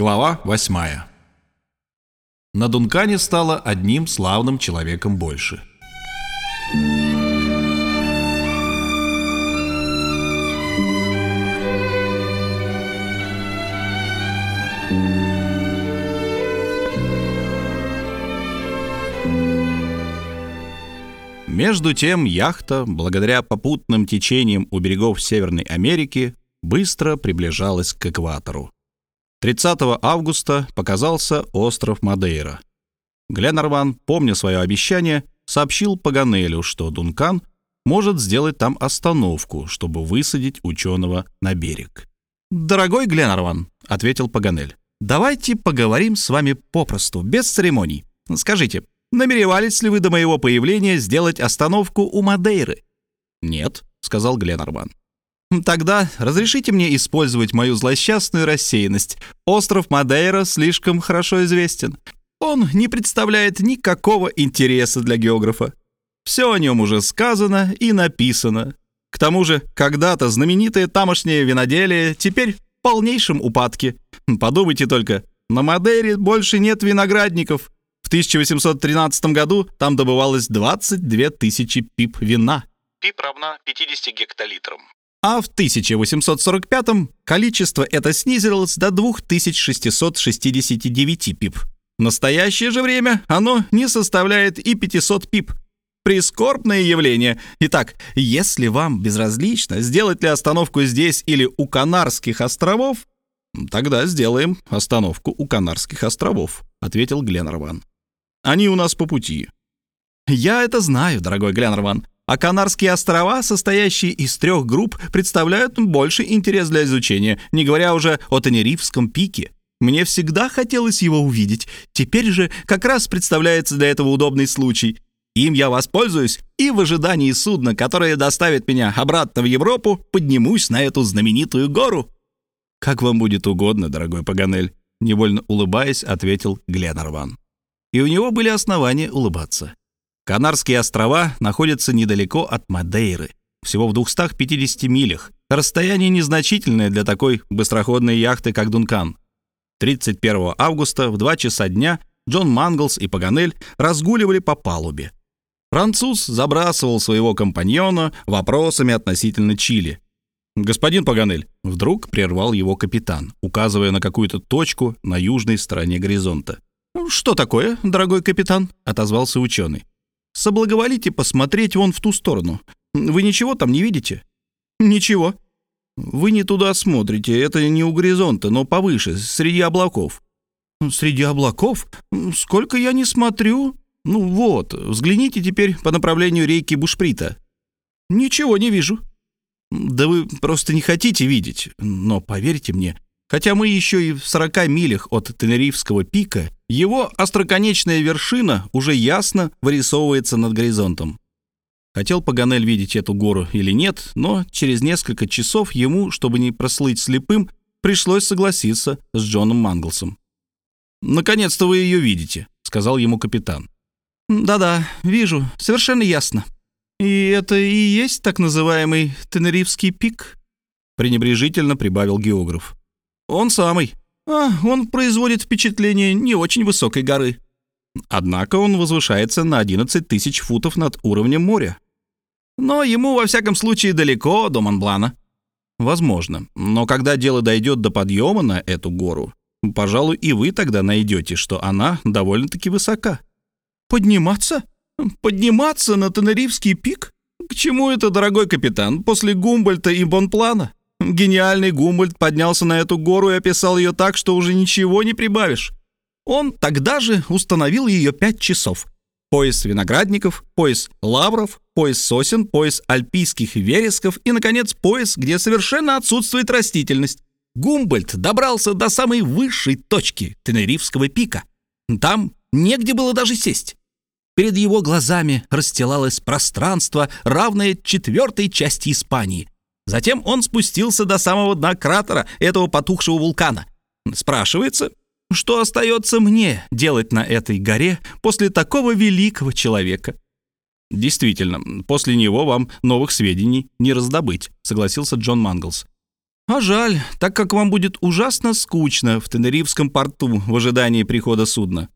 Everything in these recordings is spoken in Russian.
Глава 8 На Дункане стало одним славным человеком больше. Между тем яхта, благодаря попутным течениям у берегов Северной Америки, быстро приближалась к экватору. 30 августа показался остров Мадейра. Гленнерван, помня свое обещание, сообщил Паганелю, что Дункан может сделать там остановку, чтобы высадить ученого на берег. «Дорогой Гленнерван», — ответил Паганель, — «давайте поговорим с вами попросту, без церемоний. Скажите, Намеревались ли вы до моего появления сделать остановку у Мадейры?» «Нет», — сказал Гленнерман. «Тогда разрешите мне использовать мою злосчастную рассеянность. Остров Мадейра слишком хорошо известен. Он не представляет никакого интереса для географа. Все о нем уже сказано и написано. К тому же, когда-то знаменитое тамошнее виноделие теперь в полнейшем упадке. Подумайте только, на Мадейре больше нет виноградников, в 1813 году там добывалось 22 тысячи пип вина. Пип равна 50 гектолитрам. А в 1845 количество это снизилось до 2669 пип. В настоящее же время оно не составляет и 500 пип. Прискорбное явление. Итак, если вам безразлично, сделать ли остановку здесь или у Канарских островов, тогда сделаем остановку у Канарских островов, ответил Гленнерван. Они у нас по пути». «Я это знаю, дорогой Гленнерван. А Канарские острова, состоящие из трех групп, представляют больше интерес для изучения, не говоря уже о Тенерифском пике. Мне всегда хотелось его увидеть. Теперь же как раз представляется для этого удобный случай. Им я воспользуюсь и в ожидании судна, которое доставит меня обратно в Европу, поднимусь на эту знаменитую гору». «Как вам будет угодно, дорогой Паганель», — невольно улыбаясь, ответил Гленнерван и у него были основания улыбаться. Канарские острова находятся недалеко от Мадейры, всего в 250 милях. Расстояние незначительное для такой быстроходной яхты, как Дункан. 31 августа в 2 часа дня Джон Манглс и Паганель разгуливали по палубе. Француз забрасывал своего компаньона вопросами относительно Чили. «Господин Паганель», — вдруг прервал его капитан, указывая на какую-то точку на южной стороне горизонта. «Что такое, дорогой капитан?» — отозвался ученый. «Соблаговолите посмотреть вон в ту сторону. Вы ничего там не видите?» «Ничего». «Вы не туда смотрите, это не у горизонта, но повыше, среди облаков». «Среди облаков? Сколько я не смотрю?» «Ну вот, взгляните теперь по направлению реки Бушприта». «Ничего не вижу». «Да вы просто не хотите видеть, но поверьте мне, Хотя мы еще и в 40 милях от Тенерифского пика, его остроконечная вершина уже ясно вырисовывается над горизонтом. Хотел Паганель видеть эту гору или нет, но через несколько часов ему, чтобы не прослыть слепым, пришлось согласиться с Джоном Манглсом. «Наконец-то вы ее видите», — сказал ему капитан. «Да-да, вижу, совершенно ясно. И это и есть так называемый Тенерифский пик?» пренебрежительно прибавил географ. «Он самый. А, он производит впечатление не очень высокой горы. Однако он возвышается на 11 тысяч футов над уровнем моря. Но ему, во всяком случае, далеко до Монблана. Возможно. Но когда дело дойдет до подъема на эту гору, пожалуй, и вы тогда найдете, что она довольно-таки высока. Подниматься? Подниматься на Тенерифский пик? К чему это, дорогой капитан, после Гумбольта и Бонплана? Гениальный Гумбольд поднялся на эту гору и описал ее так, что уже ничего не прибавишь. Он тогда же установил ее пять часов. Пояс виноградников, пояс лавров, пояс сосен, пояс альпийских вересков и, наконец, пояс, где совершенно отсутствует растительность. Гумбольд добрался до самой высшей точки Тенерифского пика. Там негде было даже сесть. Перед его глазами расстилалось пространство, равное четвертой части Испании — Затем он спустился до самого дна кратера этого потухшего вулкана. Спрашивается, что остается мне делать на этой горе после такого великого человека? Действительно, после него вам новых сведений не раздобыть, согласился Джон Манглс. А жаль, так как вам будет ужасно скучно в Тенерифском порту в ожидании прихода судна.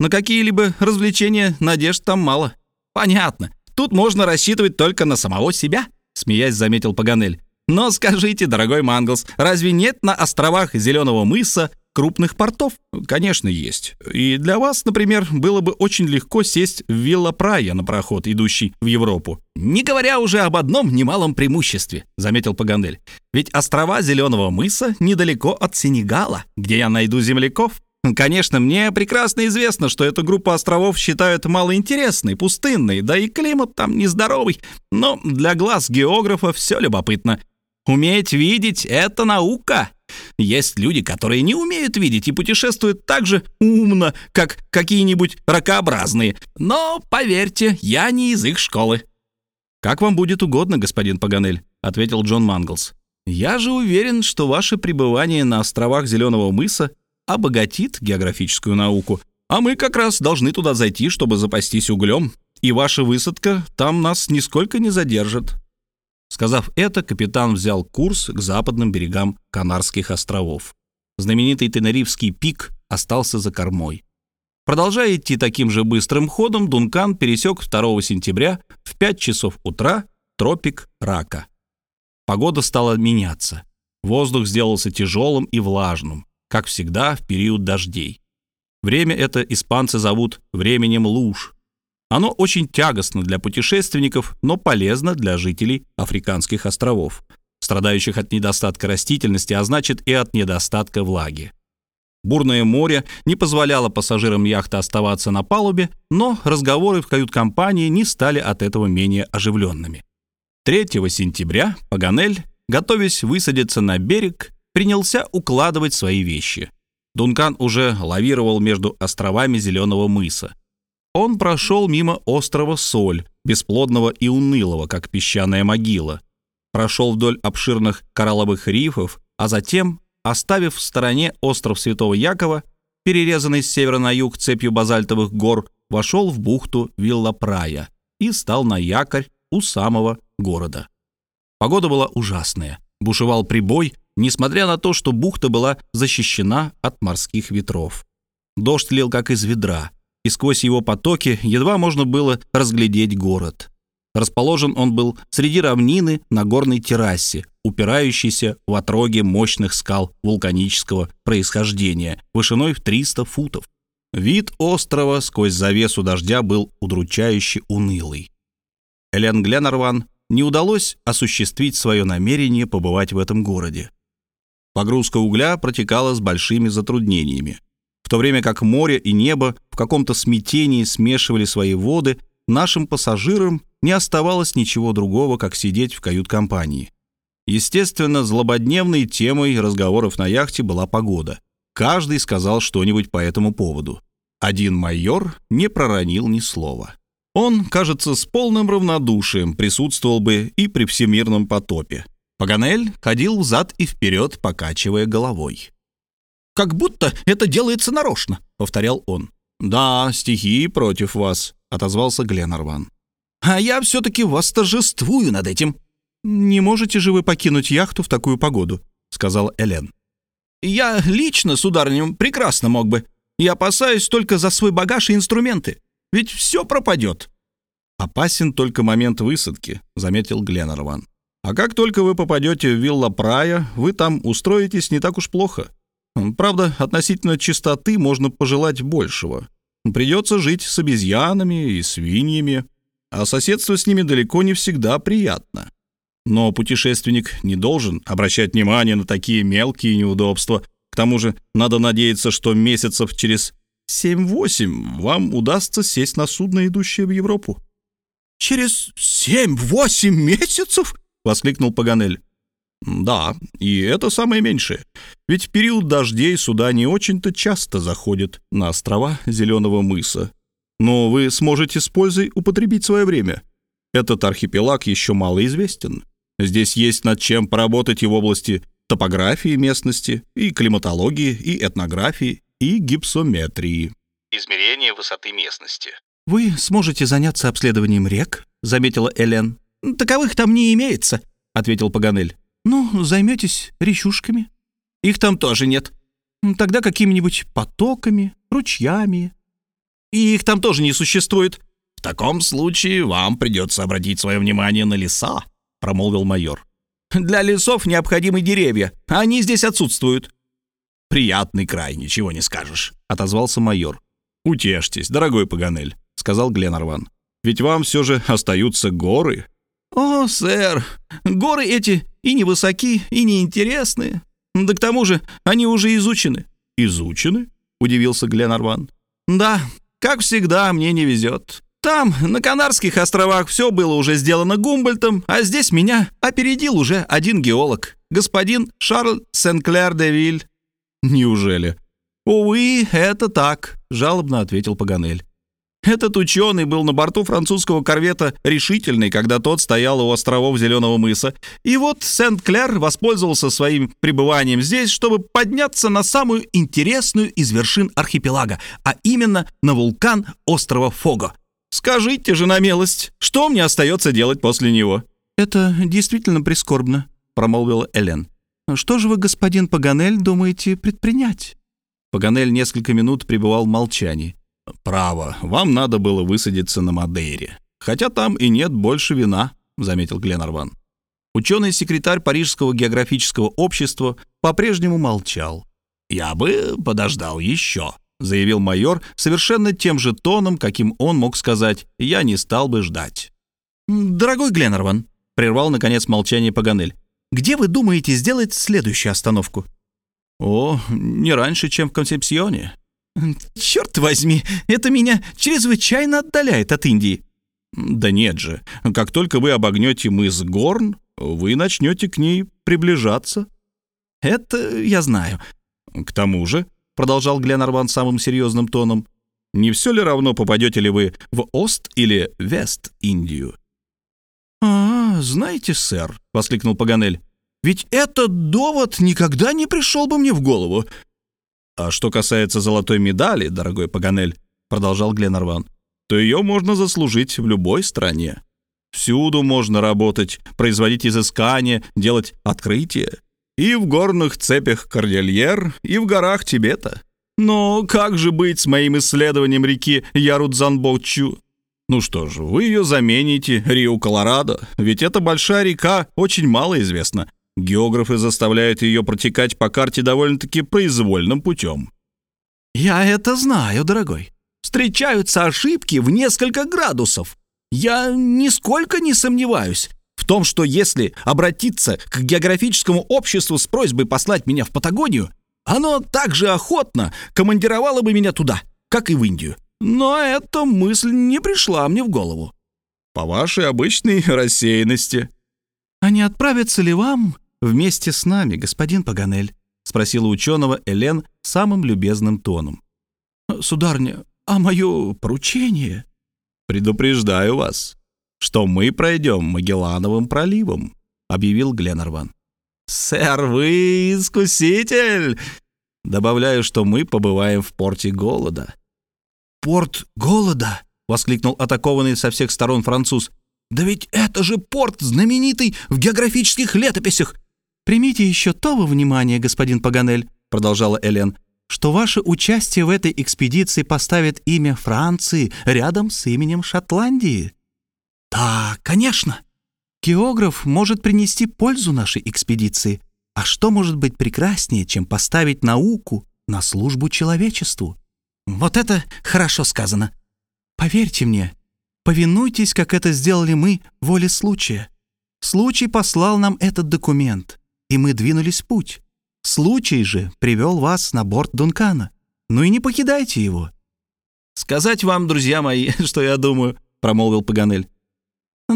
На какие-либо развлечения надежд там мало. Понятно. Тут можно рассчитывать только на самого себя, смеясь, заметил Паганель. Но скажите, дорогой Манглс, разве нет на островах Зеленого мыса крупных портов? Конечно, есть. И для вас, например, было бы очень легко сесть в Вилла Прая на пароход, идущий в Европу. Не говоря уже об одном немалом преимуществе, заметил Паганель. Ведь острова Зеленого мыса недалеко от Сенегала, где я найду земляков. Конечно, мне прекрасно известно, что эту группу островов считают малоинтересной, пустынной, да и климат там нездоровый. Но для глаз географа все любопытно. Уметь видеть — это наука. Есть люди, которые не умеют видеть и путешествуют так же умно, как какие-нибудь ракообразные. Но, поверьте, я не из их школы». «Как вам будет угодно, господин Паганель», — ответил Джон Манглс. «Я же уверен, что ваше пребывание на островах Зеленого мыса обогатит географическую науку, а мы как раз должны туда зайти, чтобы запастись углем, и ваша высадка там нас нисколько не задержит». Сказав это, капитан взял курс к западным берегам Канарских островов. Знаменитый Тенерифский пик остался за кормой. Продолжая идти таким же быстрым ходом, Дункан пересек 2 сентября в 5 часов утра тропик Рака. Погода стала меняться. Воздух сделался тяжелым и влажным, как всегда в период дождей. Время это испанцы зовут временем луж. Оно очень тягостно для путешественников, но полезно для жителей африканских островов, страдающих от недостатка растительности, а значит и от недостатка влаги. Бурное море не позволяло пассажирам яхты оставаться на палубе, но разговоры в кают-компании не стали от этого менее оживленными. 3 сентября Паганель, готовясь высадиться на берег, принялся укладывать свои вещи. Дункан уже лавировал между островами Зеленого мыса. Он прошел мимо острова Соль, бесплодного и унылого, как песчаная могила. Прошел вдоль обширных коралловых рифов, а затем, оставив в стороне остров Святого Якова, перерезанный с севера на юг цепью базальтовых гор, вошел в бухту Вилла-Прая и стал на якорь у самого города. Погода была ужасная. Бушевал прибой, несмотря на то, что бухта была защищена от морских ветров. Дождь лил как из ведра, и сквозь его потоки едва можно было разглядеть город. Расположен он был среди равнины на горной террасе, упирающейся в отроге мощных скал вулканического происхождения, вышиной в 300 футов. Вид острова сквозь завесу дождя был удручающе унылый. Элен Гленнерван не удалось осуществить свое намерение побывать в этом городе. Погрузка угля протекала с большими затруднениями. В то время как море и небо в каком-то смятении смешивали свои воды, нашим пассажирам не оставалось ничего другого, как сидеть в кают-компании. Естественно, злободневной темой разговоров на яхте была погода. Каждый сказал что-нибудь по этому поводу. Один майор не проронил ни слова. Он, кажется, с полным равнодушием присутствовал бы и при всемирном потопе. Паганель ходил взад и вперед, покачивая головой как будто это делается нарочно», — повторял он. «Да, стихии против вас», — отозвался Гленнерван. «А я все-таки восторжествую над этим». «Не можете же вы покинуть яхту в такую погоду», — сказал Элен. «Я лично, сударыня, прекрасно мог бы. Я опасаюсь только за свой багаж и инструменты. Ведь все пропадет». «Опасен только момент высадки», — заметил Гленнерван. «А как только вы попадете в Вилла Прая, вы там устроитесь не так уж плохо. Правда, относительно чистоты можно пожелать большего. Придется жить с обезьянами и свиньями, а соседство с ними далеко не всегда приятно. Но путешественник не должен обращать внимание на такие мелкие неудобства. К тому же надо надеяться, что месяцев через 7-8 вам удастся сесть на судно, идущее в Европу. «Через семь-восемь месяцев?» — воскликнул Паганель. Да, и это самое меньшее. Ведь в период дождей суда не очень-то часто заходят на острова Зеленого мыса. Но вы сможете с пользой употребить свое время. Этот архипелаг еще мало известен. Здесь есть над чем поработать и в области топографии местности, и климатологии, и этнографии, и гипсометрии. Измерение высоты местности. «Вы сможете заняться обследованием рек», — заметила Элен. «Таковых там не имеется», — ответил Паганель. Ну, займетесь речушками. Их там тоже нет. Тогда какими-нибудь потоками, ручьями. И их там тоже не существует. В таком случае вам придется обратить свое внимание на леса, промолвил майор. Для лесов необходимы деревья, они здесь отсутствуют. Приятный край, ничего не скажешь, отозвался майор. Утешьтесь, дорогой Паганель, сказал Гленарван. Ведь вам все же остаются горы. О, сэр, горы эти и невысоки, и неинтересные. Да к тому же они уже изучены. Изучены? Удивился Гленарван. Да, как всегда, мне не везет. Там, на Канарских островах, все было уже сделано Гумбольтом, а здесь меня опередил уже один геолог, господин Шарль Сенклер де Виль. Неужели? Увы, это так, жалобно ответил Паганель. Этот ученый был на борту французского корвета «Решительный», когда тот стоял у островов Зеленого мыса. И вот Сент-Клер воспользовался своим пребыванием здесь, чтобы подняться на самую интересную из вершин архипелага, а именно на вулкан острова Фого. Скажите же на милость, что мне остается делать после него?» «Это действительно прискорбно», — промолвила Элен. «Что же вы, господин Паганель, думаете предпринять?» Паганель несколько минут пребывал в молчании. «Право, вам надо было высадиться на Мадейре. Хотя там и нет больше вина», — заметил Гленарван. Ученый-секретарь Парижского географического общества по-прежнему молчал. «Я бы подождал еще», — заявил майор совершенно тем же тоном, каким он мог сказать «я не стал бы ждать». «Дорогой Гленнерван», — прервал, наконец, молчание Паганель, «где вы думаете сделать следующую остановку?» «О, не раньше, чем в Консепсионе». «Черт возьми, это меня чрезвычайно отдаляет от Индии». «Да нет же, как только вы обогнете мыс Горн, вы начнете к ней приближаться». «Это я знаю». «К тому же», — продолжал Гленарван самым серьезным тоном, «не все ли равно, попадете ли вы в Ост или Вест-Индию?» «А, знаете, сэр», — воскликнул Паганель, «ведь этот довод никогда не пришел бы мне в голову». «А что касается золотой медали, дорогой Паганель», — продолжал Гленарван, «то ее можно заслужить в любой стране. Всюду можно работать, производить изыскания, делать открытия. И в горных цепях Кордильер, и в горах Тибета. Но как же быть с моим исследованием реки Ярудзанбочу? Ну что ж, вы ее замените Рио-Колорадо, ведь эта большая река очень мало известна. Географы заставляют ее протекать по карте довольно-таки произвольным путем. «Я это знаю, дорогой. Встречаются ошибки в несколько градусов. Я нисколько не сомневаюсь в том, что если обратиться к географическому обществу с просьбой послать меня в Патагонию, оно так же охотно командировало бы меня туда, как и в Индию. Но эта мысль не пришла мне в голову. По вашей обычной рассеянности. А не отправится ли вам вместе с нами, господин Паганель? Спросила ученого Элен самым любезным тоном. Сударня, а мое поручение? Предупреждаю вас, что мы пройдем Магеллановым проливом», — объявил Гленнерван. «Сэр, вы искуситель!» Добавляю, что мы побываем в порте голода. «Порт голода?» — воскликнул атакованный со всех сторон француз. «Да ведь это же порт, знаменитый в географических летописях!» «Примите еще то во внимание, господин Паганель», — продолжала Элен, «что ваше участие в этой экспедиции поставит имя Франции рядом с именем Шотландии». «Да, конечно. Географ может принести пользу нашей экспедиции. А что может быть прекраснее, чем поставить науку на службу человечеству? Вот это хорошо сказано. Поверьте мне, повинуйтесь, как это сделали мы, воле случая. Случай послал нам этот документ, и мы двинулись в путь. Случай же привел вас на борт Дункана. Ну и не покидайте его». «Сказать вам, друзья мои, что я думаю», — промолвил Паганель.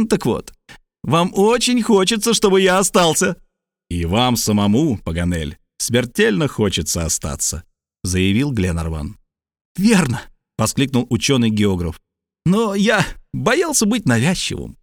Так вот, вам очень хочется, чтобы я остался». «И вам самому, Паганель, смертельно хочется остаться», — заявил Гленарван. «Верно», — воскликнул ученый-географ. «Но я боялся быть навязчивым.